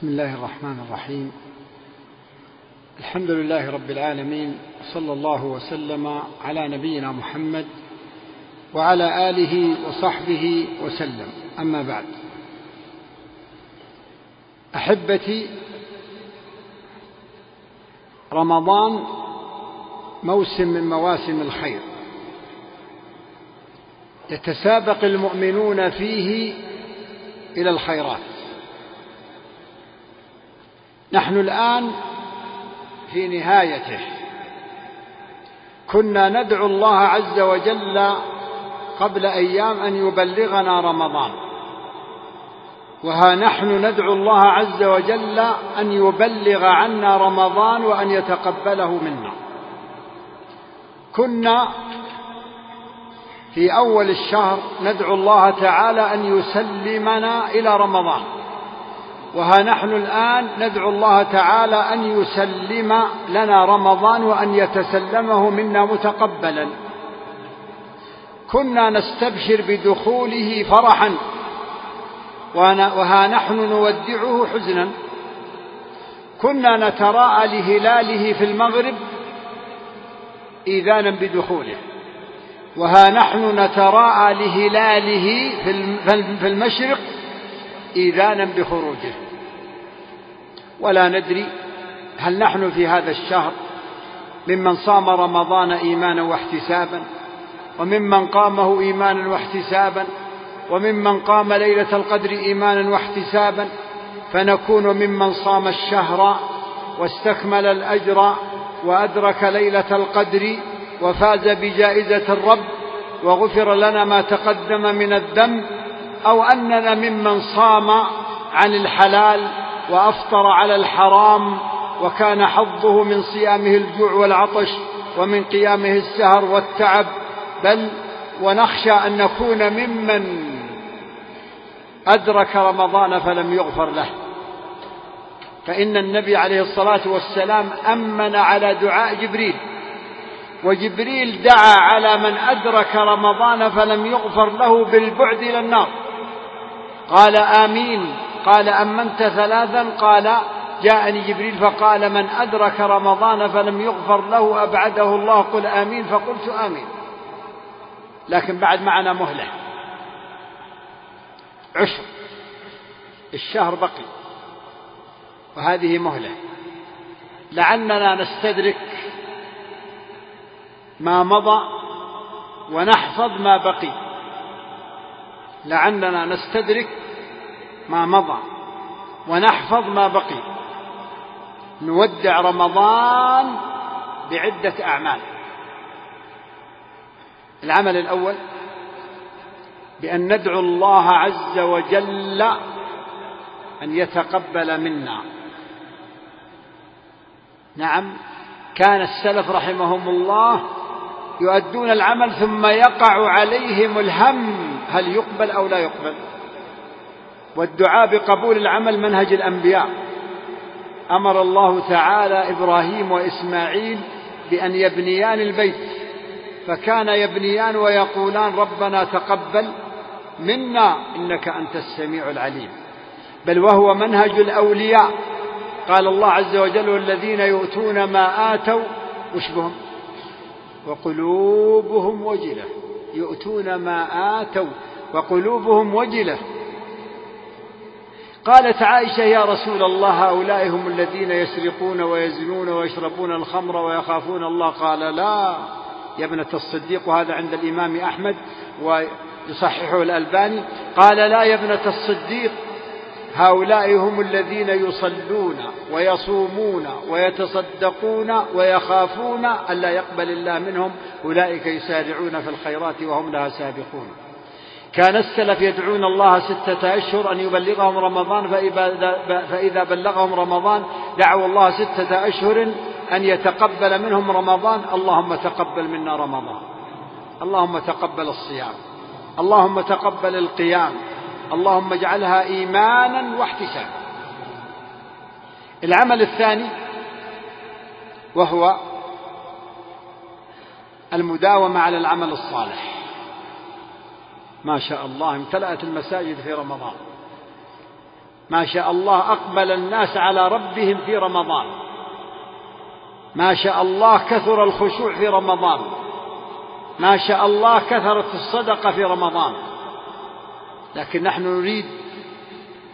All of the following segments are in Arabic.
بسم الله الرحمن الرحيم. الحمد لله رب العالمين صلى الله وسلم على نبينا محمد وعلى آله وصحبه وسلم. أما بعد أحبتي رمضان موسم من مواسم الخير. يتسابق المؤمنون فيه إلى الخيرات. نحن الآن في نهايته. كنا ندعو الله عز وجل قبل أيام أن يبلغنا رمضان. وها نحن ندعو الله عز وجل أن يبلغ عنا رمضان وأن يتقبله منا. كنا في أول الشهر ندعو الله تعالى أن يسلمنا إلى رمضان. وها نحن الآن ندعو الله تعالى أن يسلم لنا رمضان وأن يتسلمه منا متقبلا. كنا نستبشر بدخوله فرحا. وها نحن نودعه حزنا. كنا نتراءى لهلاله في المغرب إيذانا بدخوله. وها نحن نتراءى لهلاله في المشرق إيذانا بخروجه. ولا ندري هل نحن في هذا الشهر ممن صام رمضان إيمانا واحتسابا وممن قامه إيمانا واحتسابا وممن قام ليلة القدر إيمانا واحتسابا فنكون ممن صام الشهر واستكمل الأجر وأدرك ليلة القدر وفاز بجائزة الرب وغفر لنا ما تقدم من الذنب أو أننا ممن صام عن الحلال وأفطر على الحرام وكان حظه من صيامه الجوع والعطش ومن قيامه السهر والتعب بل ونخشى أن نكون ممن أدرك رمضان فلم يغفر له. فإن النبي عليه الصلاة والسلام أمن على دعاء جبريل وجبريل دعا على من أدرك رمضان فلم يغفر له بالبعد إلى النار. قال آمين. قال أمنت ثلاثا؟ قال جاءني جبريل فقال من أدرك رمضان فلم يغفر له أبعده الله. قل آمين. فقلت آمين. لكن بعد معنا مهلة. عشر. الشهر بقي. وهذه مهلة. لعلنا نستدرك ما مضى ونحفظ ما بقي. لعلنا نستدرك ما مضى ونحفظ ما بقي. نودع رمضان بعدة أعمال. العمل الأول بأن ندعو الله عز وجل أن يتقبل منا. نعم كان السلف رحمهم الله يؤدون العمل ثم يقع عليهم الهم هل يقبل أو لا يقبل. والدعاء بقبول العمل منهج الأنبياء. أمر الله تعالى إبراهيم وإسماعيل بأن يبنيان البيت. فكان يبنيان ويقولان ربنا تقبل منا إنك أنت السميع العليم. بل وهو منهج الأولياء. قال الله عز وجل والذين يؤتون ما آتوا وش بهم وقلوبهم وجلة. يؤتون ما آتوا وقلوبهم وجلة. قالت عائشة يا رسول الله هؤلاء هم الذين يسرقون ويزنون ويشربون الخمر ويخافون الله. قال لا يا ابنة الصديق وهذا عند الإمام أحمد ويصححه الألباني. قال لا يا ابنة الصديق. هؤلاء هم الذين يصلون ويصومون ويتصدقون ويخافون ألا يقبل الله منهم أولئك يسارعون في الخيرات وهم لها سابقون. كان السلف يدعون الله ستة أشهر أن يبلغهم رمضان فإذا بلغهم رمضان دعوا الله ستة أشهر أن يتقبل منهم رمضان. اللهم تقبل منا رمضان. اللهم تقبل الصيام. اللهم تقبل القيام. اللهم اجعلها إيمانا واحتسابا. العمل الثاني وهو المداومة على العمل الصالح. ما شاء الله امتلأت المساجد في رمضان. ما شاء الله أقبل الناس على ربهم في رمضان. ما شاء الله كثر الخشوع في رمضان. ما شاء الله كثرت الصدقة في رمضان. لكن نحن نريد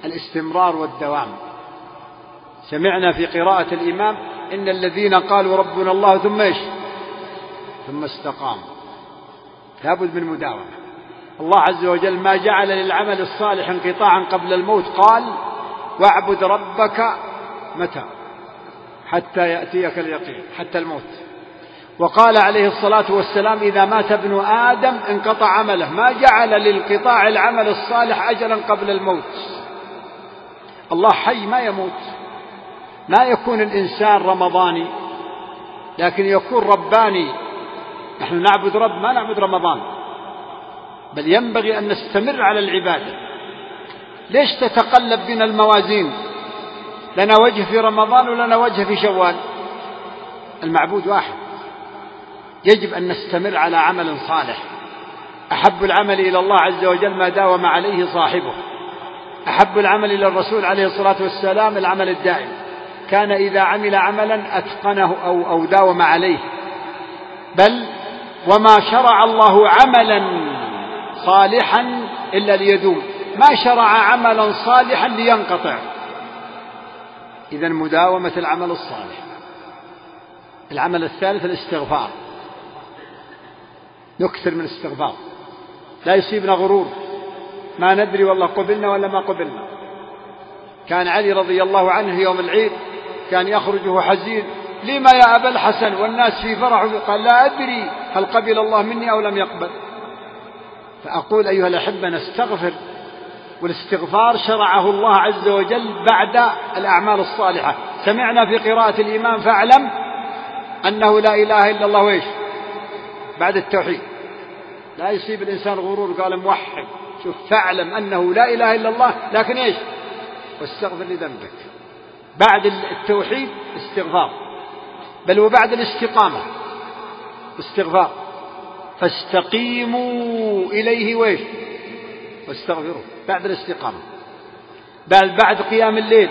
الاستمرار والدوام. سمعنا في قراءة الإمام إن الذين قالوا ربنا الله ثم إيش؟ ثم استقاموا لابد من مداومة. الله عز وجل ما جعل للعمل الصالح انقطاعا قبل الموت قال واعبد ربك متى؟ حتى يأتيك اليقين حتى الموت. وقال عليه الصلاة والسلام إذا مات ابن آدم انقطع عمله. ما جعل للقطاع العمل الصالح أجلا قبل الموت. الله حي ما يموت. ما يكون الإنسان رمضاني لكن يكون رباني. نحن نعبد رب ما نعبد رمضان. بل ينبغي أن نستمر على العبادة. ليش تتقلب بنا الموازين؟ لنا وجه في رمضان ولنا وجه في شوال. المعبود واحد. يجب أن نستمر على عمل صالح. أحب العمل إلى الله عز وجل ما داوم عليه صاحبه. أحب العمل إلى الرسول عليه الصلاة والسلام العمل الدائم. كان إذا عمل عملا أتقنه أو أو داوم عليه. بل وما شرع الله عملا صالحا إلا ليدوم. ما شرع عملا صالحا لينقطع. إذا مداومة العمل الصالح. العمل الثالث الاستغفار. نكثر من الاستغفار لا يصيبنا غرور. ما ندري والله قبلنا ولا ما قبلنا. كان علي رضي الله عنه يوم العيد كان يخرج وهو حزين. لما يا أبا الحسن والناس في فرح قال لا أدري هل قبل الله مني أو لم يقبل. فأقول أيها الأحبة نستغفر. والاستغفار شرعه الله عز وجل بعد الأعمال الصالحة. سمعنا في قراءة الإمام فاعلم أنه لا إله إلا الله وإيش؟ بعد التوحيد. لا يصيب الإنسان غرور. قال موحد. شوف فاعلم أنه لا إله إلا الله لكن إيش؟ واستغفر لذنبك. بعد التوحيد استغفار. بل وبعد الاستقامة استغفار. فاستقيموا إليه ويش واستغفروه. بعد الاستقامة. بل بعد قيام الليل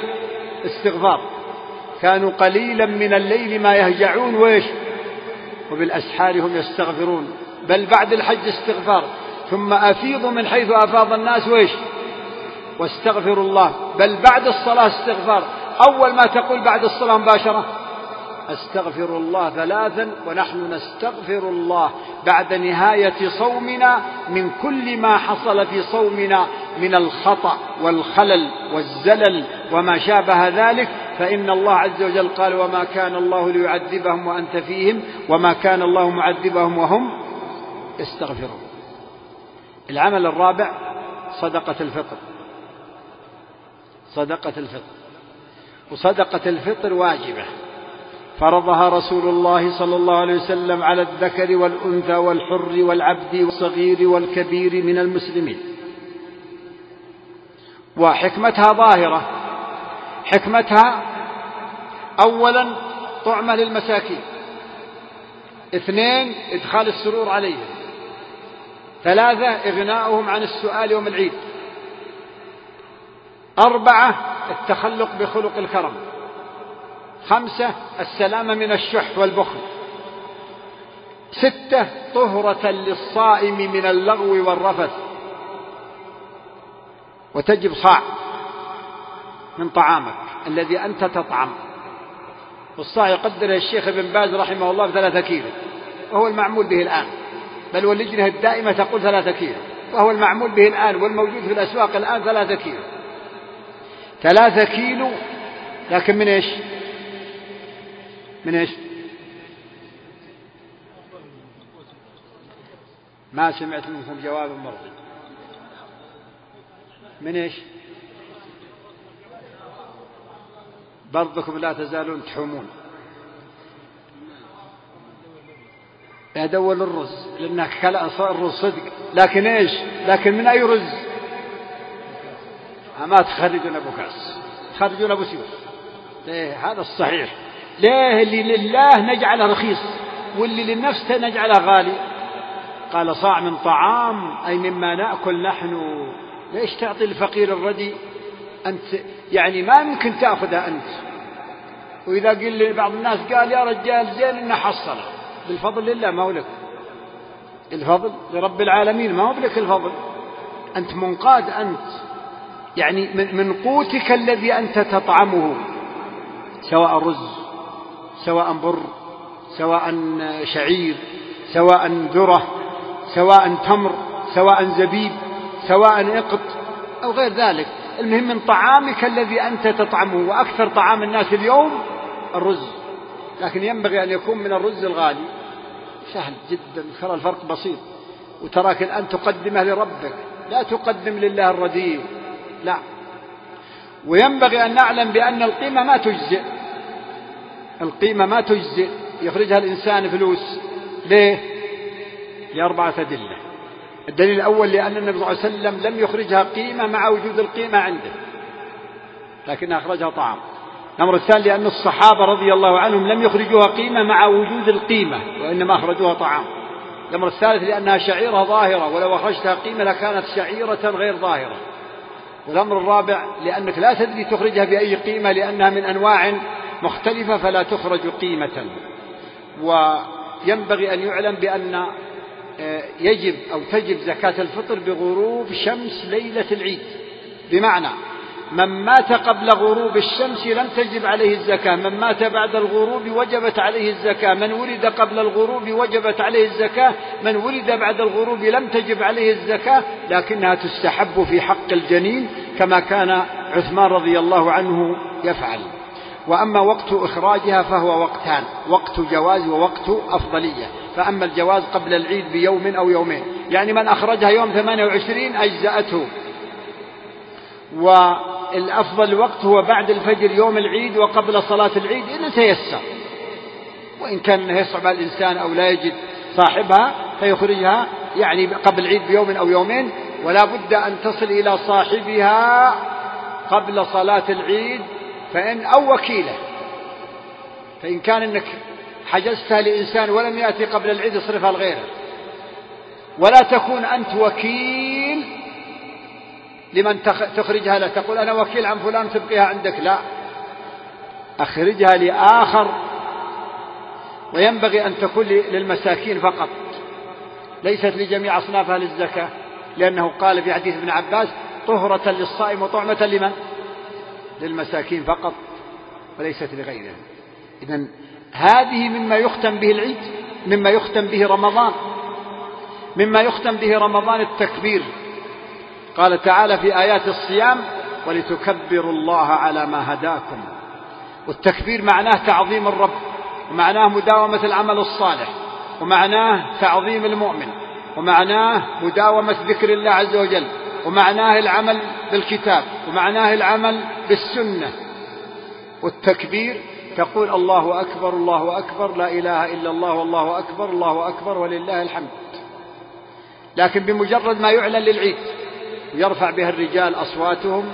استغفار. كانوا قليلا من الليل ما يهجعون ويش وبالأسحار هم يستغفرون. بل بعد الحج استغفار. ثم أفيضوا من حيث أفاض الناس ويش واستغفروا الله. بل بعد الصلاة استغفار. أول ما تقول بعد الصلاة مباشرة أستغفر الله ثلاثا ونحن نستغفر الله بعد نهاية صومنا من كل ما حصل في صومنا من الخطأ والخلل والزلل وما شابه ذلك. فإن الله عز وجل قال وما كان الله ليعذبهم وأنت فيهم وما كان الله معذبهم وهم يستغفرون. العمل الرابع صدقة الفطر. صدقة الفطر. وصدقة الفطر واجبة. فرضها رسول الله صلى الله عليه وسلم على الذكر والأنثى والحر والعبد والصغير والكبير من المسلمين. وحكمتها ظاهرة. حكمتها أولا طعمة للمساكين. اثنين إدخال السرور عليهم. ثلاثة إغناؤهم عن السؤال يوم العيد. أربعة التخلق بخلق الكرم. خمسة السلامة من الشح والبخل. ستة طهرة للصائم من اللغو والرفث. وتجب صاع من طعامك الذي أنت تطعم. والصاع يقدره الشيخ ابن باز رحمه الله بثلاثة كيلو. وهو المعمول به الآن. بل واللجنة الدائمة تقول ثلاثة كيلو. وهو المعمول به الآن والموجود في الأسواق الآن ثلاثة كيلو. ثلاثة كيلو لكن من إيش؟ من إيش؟ ما سمعت منكم جوابا مرضي من إيش؟ برضكم لا تزالون تحومون. دول الرز لأنك الرز صدق. لكن إيش؟ لكن من أي رز؟ ما تخرجون أبو كاس تخرجون أبو سيوف إيه هذا الصحيح. ليه اللي لله نجعله رخيص واللي للنفس نجعله غالي. قال صاع من طعام أي مما نأكل نحن. ليش تعطي الفقير الردي؟ أنت يعني ما يمكن تأخذها أنت. وإذا قل بعض الناس قال يا رجال زين إنه حصله بالفضل لله ما هو لك. الفضل لرب العالمين ما هو بلك الفضل. أنت منقاد أنت. يعني من قوتك الذي أنت تطعمه سواء رز سواء بر سواء شعير سواء ذرة سواء تمر سواء زبيب سواء إقط أو غير ذلك. المهم من طعامك الذي أنت تطعمه وأكثر طعام الناس اليوم الرز. لكن ينبغي أن يكون من الرز الغالي. سهل جدا ترى الفرق بسيط. وتراك الآن تقدمه لربك. لا تقدم لله الرديء. لا. وينبغي أن نعلم بأن القيمة ما تجزئ. القيمة ما تجزئ يخرجها الإنسان فلوس. ليه؟ لأربعة أدلة. الدليل الأول لأن النبي صلى الله عليه وسلم لم يخرجها قيمة مع وجود القيمة عنده لكن أخرجها طعام. الأمر الثاني لأن الصحابة رضي الله عنهم لم يخرجوها قيمة مع وجود القيمة وإنما أخرجوها طعام. الأمر الثالث لأنها شعيرة ظاهرة ولو أخرجتها قيمة لكانت شعيرة غير ظاهرة. والأمر الرابع لأنك لا تدري تخرجها بأي قيمة لأنها من أنواع مختلفة فلا تخرج قيمة. وينبغي أن يعلم بأن آه، يجب أو تجب زكاة الفطر بغروب شمس ليلة العيد. بمعنى من مات قبل غروب الشمس لم تجب عليه الزكاة. من مات بعد الغروب وجبت عليه الزكاة. من ولد قبل الغروب وجبت عليه الزكاة. من ولد بعد الغروب لم تجب عليه الزكاة. لكنها تستحب في حق الجنين كما كان عثمان رضي الله عنه يفعل. وأما وقت إخراجها فهو وقتان وقت جواز ووقت أفضلية. فأما الجواز قبل العيد بيوم أو يومين. يعني من أخرجها يوم 28 أجزأته. والأفضل وقت هو بعد الفجر يوم العيد وقبل صلاة العيد إن تيسر. وإن كان يصعب على الإنسان أو لا يجد صاحبها فيخرجها يعني قبل العيد بيوم أو يومين. ولا بد أن تصل إلى صاحبها قبل صلاة العيد فإن أو وكيلة. فإن كان أنك حجزتها لإنسان ولم يأتي قبل العيد اصرفها لغيره ولا تكون أنت وكيل لمن تخرجها. له تقول أنا وكيل عن فلان تبقيها عندك. لا. أخرجها لآخر. وينبغي أن تكون للمساكين فقط. ليست لجميع أصنافها للزكاة. لأنه قال في حديث ابن عباس طهرة للصائم وطعمة لمن؟ للمساكين فقط وليست لغيرهم إذا هذه مما يختم به العيد مما يختم به رمضان مما يختم به رمضان التكبير. قال تعالى في آيات الصيام ولتكبروا الله على ما هداكم والتكبير معناه تعظيم الرب ومعناه مداومة العمل الصالح ومعناه تعظيم المؤمن ومعناه مداومة ذكر الله عز وجل ومعناه العمل بالكتاب ومعناه العمل بالسنة والتكبير تقول الله أكبر الله أكبر لا إله إلا الله والله أكبر الله أكبر ولله الحمد. لكن بمجرد ما يعلن للعيد يرفع بها الرجال أصواتهم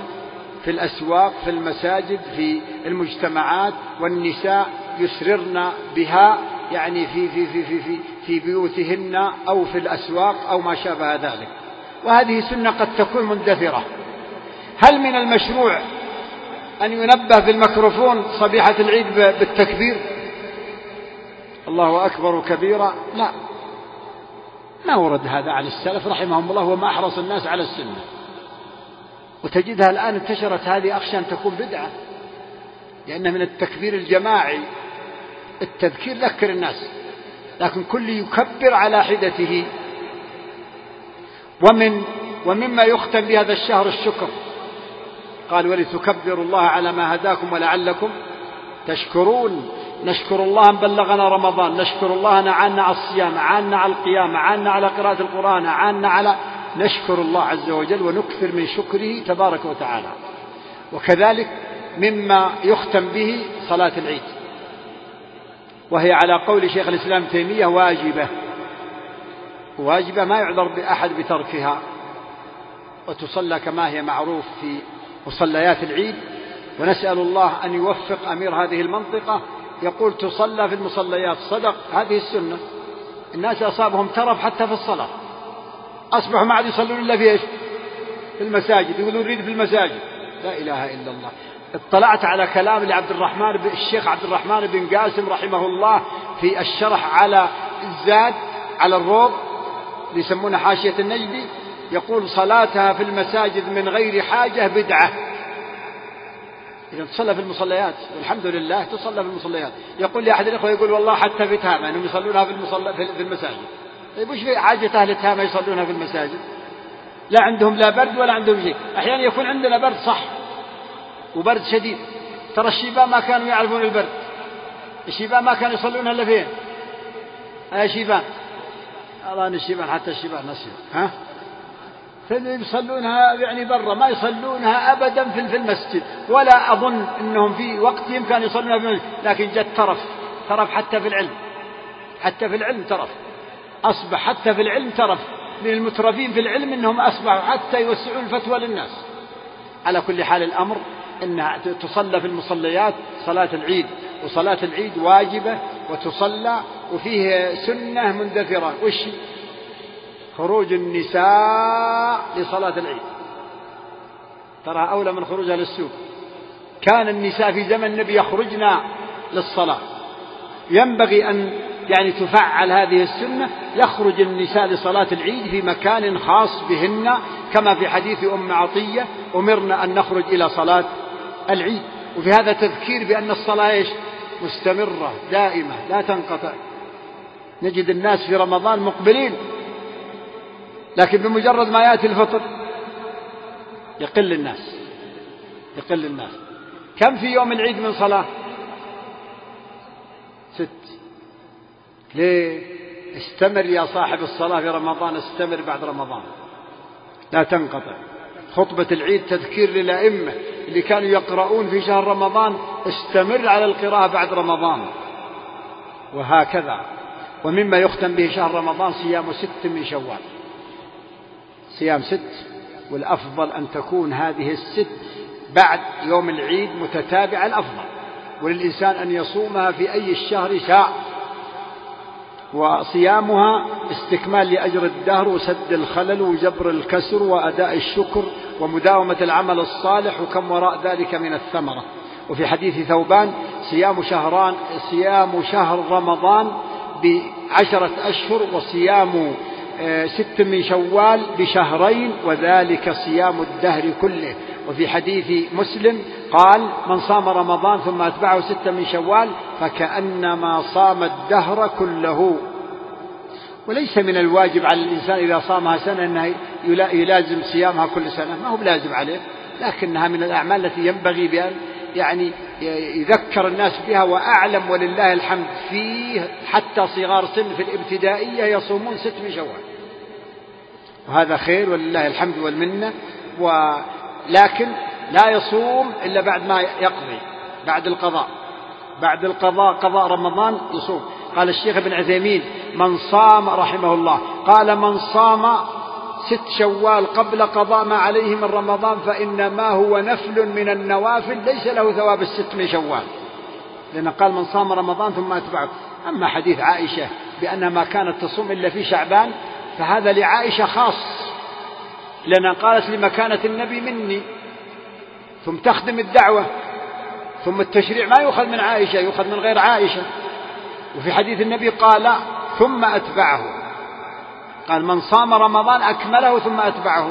في الأسواق في المساجد في المجتمعات والنساء يسررن بها يعني في في في في في, في بيوتهن أو في الأسواق أو ما شابه ذلك. وهذه سنة قد تكون مندثرة. هل من المشروع أن ينبه بالميكروفون صبيحة العيد بالتكبير. الله أكبر كبيرا لا. ما ورد هذا عن السلف رحمهم الله وما أحرص الناس على السنة. وتجدها الآن انتشرت هذه أخشى أن تكون بدعة. لأن من التكبير الجماعي. التذكير ذكر الناس. لكن كل يكبر على حدته. ومن ومما يختم بهذا الشهر الشكر. قال ولتكبروا الله على ما هداكم ولعلكم تشكرون. نشكر الله أن بلغنا رمضان نشكر الله أن عانا على الصيام عانا على القيام عانا على قراءة القرآن عانا على نشكر الله عز وجل ونكثر من شكره تبارك وتعالى. وكذلك مما يختم به صلاة العيد وهي على قول شيخ الإسلام تيمية واجبة. واجبة ما يعذر بأحد بتركها وتصلى كما هي معروف في مصليات العيد ونسأل الله أن يوفق أمير هذه المنطقة. يقول تصلى في المصليات. صدق هذه السنة. الناس أصابهم ترف حتى في الصلاة. أصبحوا ما عاد يصلون إلا في إيش؟ في المساجد. يقولون نريد في المساجد. لا إله إلا الله. اطلعت على كلام لعبد الرحمن الشيخ عبد الرحمن بن قاسم رحمه الله في الشرح على الزاد على الروض اللي يسمونه حاشية النجدي. يقول صلاتها في المساجد من غير حاجة بدعة. إذا تصلى في المصليات والحمد لله تصلى في المصليات. يقول لي أحد الإخوة يقول والله حتى في تهامة أنهم يصلونها في, في المساجد. طيب وش في حاجة أهل تهامة يصلونها في المساجد؟ لا عندهم لا برد ولا عندهم شيء. أحيانا يكون عندنا برد صح وبرد شديد. ترى الشيبان ما كانوا يعرفون البرد. الشيبان ما كانوا يصلون إلا فين؟ يا شيبان؟ الله الشيبان حتى الشيبان نسي ها؟ يصلونها يعني برا ما يصلونها أبدا في المسجد. ولا أظن أنهم في وقتهم كانوا يصلونها في المسجد. لكن جت ترف ترف حتى في العلم. حتى في العلم ترف. أصبح حتى في العلم ترف. من المترفين في العلم أنهم أصبحوا حتى يوسعون الفتوى للناس. على كل حال الأمر أنها تصلى في المصليات صلاة العيد. وصلاة العيد واجبة وتصلى وفيه سنة مندثرة وش خروج النساء لصلاة العيد. ترى أولى من خروجها للسوق. كان النساء في زمن النبي يخرجن للصلاة. ينبغي أن يعني تفعل هذه السنة يخرج النساء لصلاة العيد في مكان خاص بهن كما في حديث أم عطية أمرنا أن نخرج إلى صلاة العيد. وفي هذا تذكير بأن الصلاة إيش؟ مستمرة دائمة لا تنقطع. نجد الناس في رمضان مقبلين. لكن بمجرد ما يأتي الفطر يقل الناس يقل الناس. كم في يوم العيد من صلاة؟ ست. ليه؟ استمر يا صاحب الصلاة في رمضان استمر بعد رمضان. لا تنقطع. خطبة العيد تذكير للأئمة اللي كانوا يقرؤون في شهر رمضان استمر على القراءة بعد رمضان. وهكذا. ومما يختم به شهر رمضان صيام ست من شوال. صيام ست والأفضل أن تكون هذه الست بعد يوم العيد متتابعة الأفضل. وللإنسان أن يصومها في أي الشهر شاء وصيامها استكمال لأجر الدهر وسد الخلل وجبر الكسر وأداء الشكر ومداومة العمل الصالح وكم وراء ذلك من الثمرة. وفي حديث ثوبان صيام شهران صيام شهر رمضان بعشرة أشهر وصيام ست من شوال بشهرين وذلك صيام الدهر كله. وفي حديث مسلم قال من صام رمضان ثم أتبعه ستة من شوال فكأنما صام الدهر كله. وليس من الواجب على الإنسان إذا صامها سنة أنه يلازم صيامها كل سنة. ما هو بلازم عليه لكنها من الأعمال التي ينبغي بأن يعني يذكر الناس بها وأعلم ولله الحمد فيه حتى صغار سن في الابتدائية يصومون ست من شوال. وهذا خير ولله الحمد والمنة. ولكن لا يصوم إلا بعد ما يقضي بعد القضاء. بعد القضاء قضاء رمضان يصوم. قال الشيخ ابن عثيمين من صام رحمه الله. قال من صام ست شوال قبل قضاء ما عليه من رمضان فإنما هو نفل من النوافل ليس له ثواب الست من شوال. لأن قال من صام رمضان ثم أتبعه. أما حديث عائشة بأنها ما كانت تصوم إلا في شعبان فهذا لعائشة خاص. لأنها قالت لمكانة النبي مني. ثم تخدم الدعوة. ثم التشريع ما يؤخذ من عائشة يؤخذ من غير عائشة. وفي حديث النبي قال ثم أتبعه. قال من صام رمضان أكمله ثم أتبعه.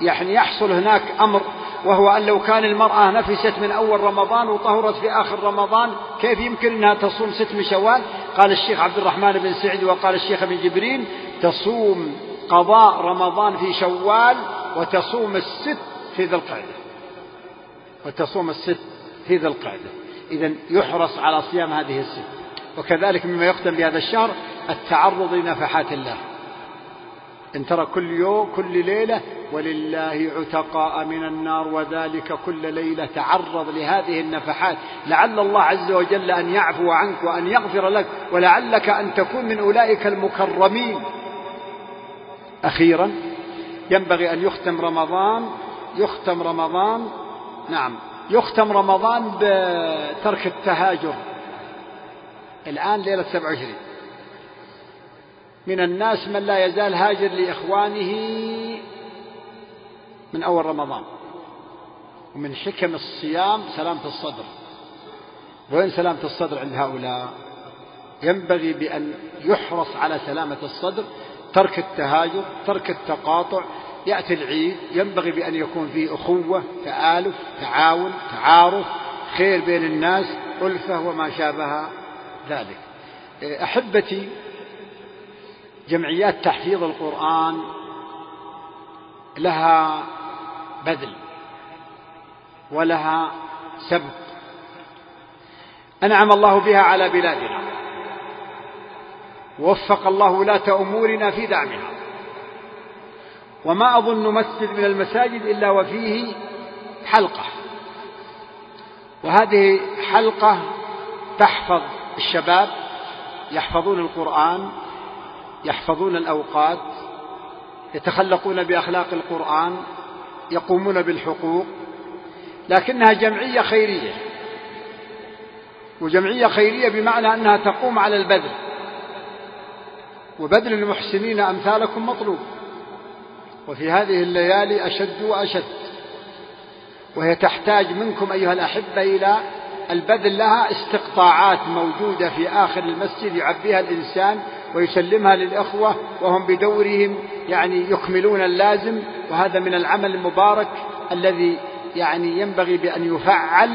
يعني يحصل هناك أمر وهو أن لو كان المرأة نفست من أول رمضان وطهرت في آخر رمضان كيف يمكن أنها تصوم ست من شوال؟ قال الشيخ عبد الرحمن بن سعد وقال الشيخ ابن جبرين تصوم قضاء رمضان في شوال وتصوم الست في ذي القعدة. وتصوم الست في ذي القعدة. إذا يحرص على صيام هذه الست. وكذلك مما يختم بهذا الشهر التعرض لنفحات الله. إن ترى كل يوم كل ليلة ولله عتقاء من النار وذلك كل ليلة تعرض لهذه النفحات. لعل الله عز وجل أن يعفو عنك وأن يغفر لك ولعلك أن تكون من أولئك المكرمين. أخيرا ينبغي أن يختم رمضان يختم رمضان نعم يختم رمضان بترك التهاجر. الآن ليلة 27 من الناس من لا يزال هاجر لإخوانه من أول رمضان. ومن حكم الصيام سلامة الصدر. وين سلامة الصدر عند هؤلاء؟ ينبغي بأن يحرص على سلامة الصدر ترك التهاجر ترك التقاطع يأتي العيد ينبغي بأن يكون فيه أخوة تآلف تعاون تعارف خير بين الناس ألفة وما شابه ذلك. أحبتي جمعيات تحفيظ القرآن لها بذل ولها سبق أنعم الله بها على بلادنا. ووفق الله ولاة أمورنا في دعمها. وما أظن مسجد من المساجد إلا وفيه حلقة. وهذه حلقة تحفظ الشباب يحفظون القرآن يحفظون الأوقات يتخلقون بأخلاق القرآن يقومون بالحقوق لكنها جمعية خيرية. وجمعية خيرية بمعنى أنها تقوم على البذل. وبذل المحسنين أمثالكم مطلوب. وفي هذه الليالي أشد وأشد. وهي تحتاج منكم أيها الأحبة إلى البذل لها استقطاعات موجودة في آخر المسجد يعبيها الإنسان ويسلمها للأخوة وهم بدورهم يعني يكملون اللازم وهذا من العمل المبارك الذي يعني ينبغي بأن يفعل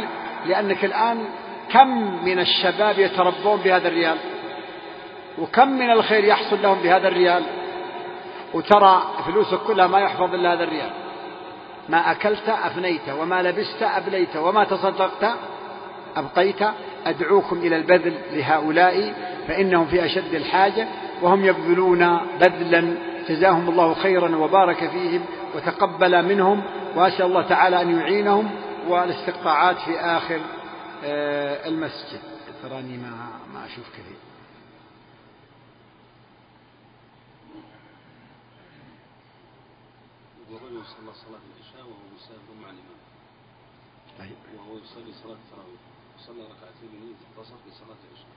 لأنك الآن كم من الشباب يتربون بهذا الريال وكم من الخير يحصل لهم بهذا الريال وترى فلوسك كلها ما يحفظ إلا هذا الريال ما أكلت أفنيت وما لبست أبليت وما تصدقت أبقيت أدعوكم إلى البذل لهؤلاء فإنهم في أشد الحاجة وهم يبذلون بذلا. جزاهم الله خيرا وبارك فيهم وتقبل منهم وأسأل الله تعالى أن يعينهم والاستقطاعات في آخر آه، المسجد. تراني ما ما أشوف كثير. صلى صلاة العشاء وهو مسافر مع الإمام. طيب. وهو يصلي صلاة التراويح. وصلى ركعتين من اتصل بصلاة العشاء.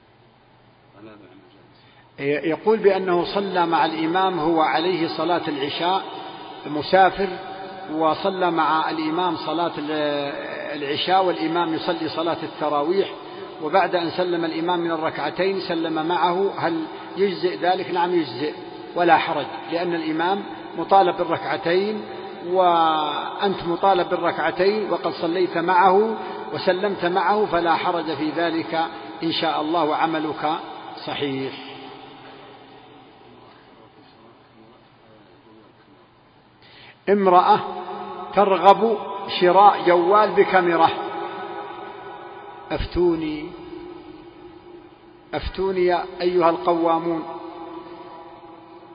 يقول بأنه صلى مع الإمام هو عليه صلاة العشاء مسافر وصلى مع الإمام صلاة العشاء والإمام يصلي صلاة التراويح. وبعد أن سلم الإمام من الركعتين سلم معه هل يجزئ ذلك؟ نعم يجزئ ولا حرج لأن الإمام مطالب بالركعتين وأنت مطالب بالركعتين وقد صليت معه وسلمت معه فلا حرج في ذلك إن شاء الله وعملك صحيح. امرأة ترغب شراء جوال بكاميرا. أفتوني. أفتوني يا أيها القوامون.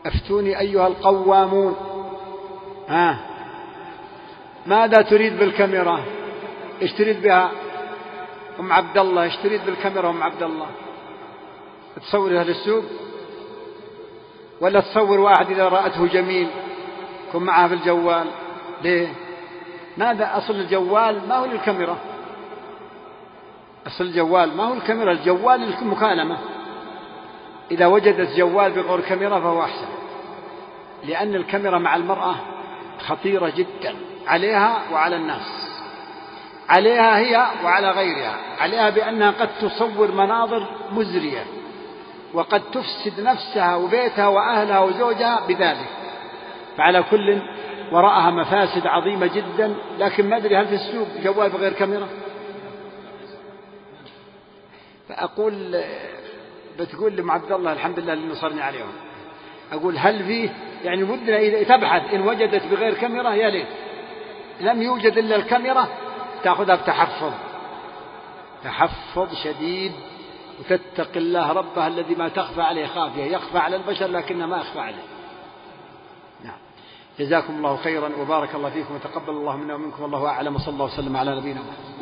أفتوني أيها القوامون. ها؟ ماذا تريد بالكاميرا؟ إيش تريد بها؟ أم عبد الله إيش تريد بالكاميرا أم عبد الله؟ تصورها للسوق ولا تصور واحد إذا رأته جميل يكون معها في الجوال؟ ليه؟ ماذا؟ أصل الجوال ما هو للكاميرا. أصل الجوال ما هو الكاميرا الجوال للمكالمة. إذا وجدت جوال بغير كاميرا فهو أحسن. لأن الكاميرا مع المرأة خطيرة جدا عليها وعلى الناس. عليها هي وعلى غيرها. عليها بأنها قد تصور مناظر مزرية. وقد تفسد نفسها وبيتها وأهلها وزوجها بذلك. فعلى كل وراءها مفاسد عظيمة جدا لكن ما أدري هل في السوق جوال بغير كاميرا؟ فأقول بتقول لأم عبد الله الحمد لله اللي نصرني عليهم. أقول هل فيه يعني ودنا إذا تبحث إن وجدت بغير كاميرا يا ليت. لم يوجد إلا الكاميرا تأخذها بتحفظ. تحفظ شديد. وتتقي الله ربها الذي ما تخفى عليه خافية. يخفى على البشر لكنه ما يخفى عليه. نعم. جزاكم الله خيرا وبارك الله فيكم وتقبل الله منا ومنكم والله أعلم. وصلى الله وسلم على نبينا محمد.